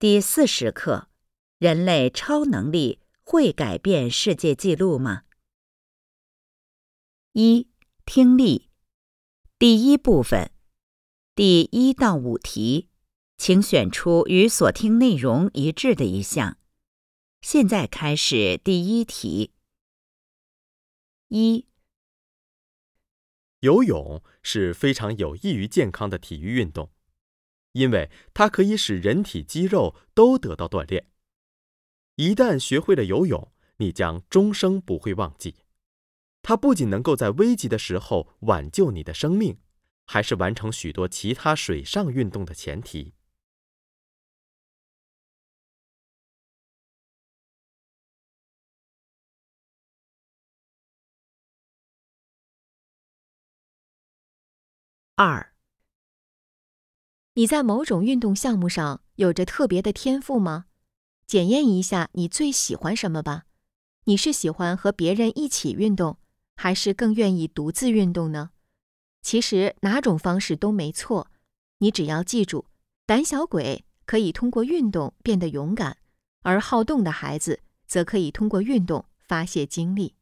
第四十课：人类超能力会改变世界纪录吗？一、听力，第一部分，第一到五题，请选出与所听内容一致的一项。现在开始第一题。一、游泳是非常有益于健康的体育运动。因为它可以使人体肌肉都得到锻炼。一旦学会了游泳，你将终生不会忘记。它不仅能够在危急的时候挽救你的生命，还是完成许多其他水上运动的前提。二。你在某种运动项目上有着特别的天赋吗？检验一下你最喜欢什么吧。你是喜欢和别人一起运动，还是更愿意独自运动呢？其实哪种方式都没错。你只要记住，胆小鬼可以通过运动变得勇敢，而好动的孩子则可以通过运动发泄精力。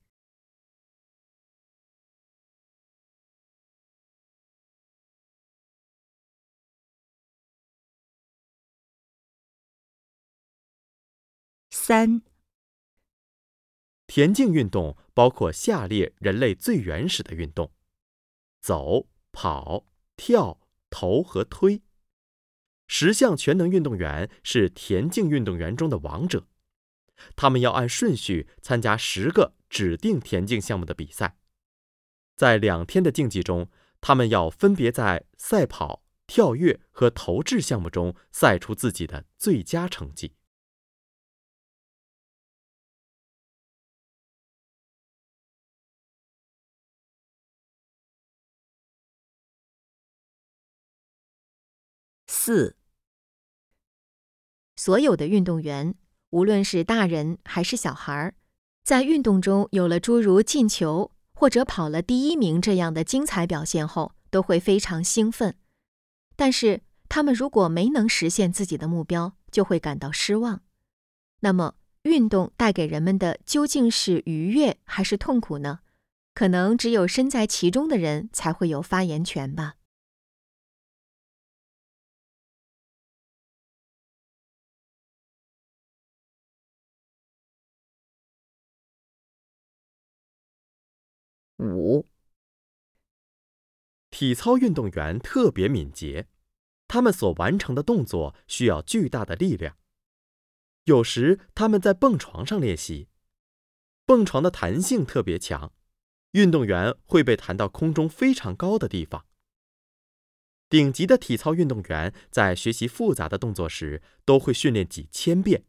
三，田径运动包括下列人类最原始的运动：走、跑、跳、投和推。十项全能运动员是田径运动员中的王者，他们要按顺序参加十个指定田径项目的比赛。在两天的竞技中，他们要分别在赛跑、跳跃和投掷项目中赛出自己的最佳成绩。四，所有的运动员，无论是大人还是小孩，在运动中有了诸如进球或者跑了第一名这样的精彩表现后，都会非常兴奋。但是，他们如果没能实现自己的目标，就会感到失望。那么，运动带给人们的究竟是愉悦还是痛苦呢？可能只有身在其中的人才会有发言权吧。五，体操运动员特别敏捷，他们所完成的动作需要巨大的力量。有时他们在蹦床上练习，蹦床的弹性特别强，运动员会被弹到空中非常高的地方。顶级的体操运动员在学习复杂的动作时，都会训练几千遍。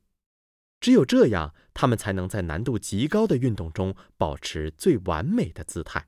只有这样，他们才能在难度极高的运动中保持最完美的姿态。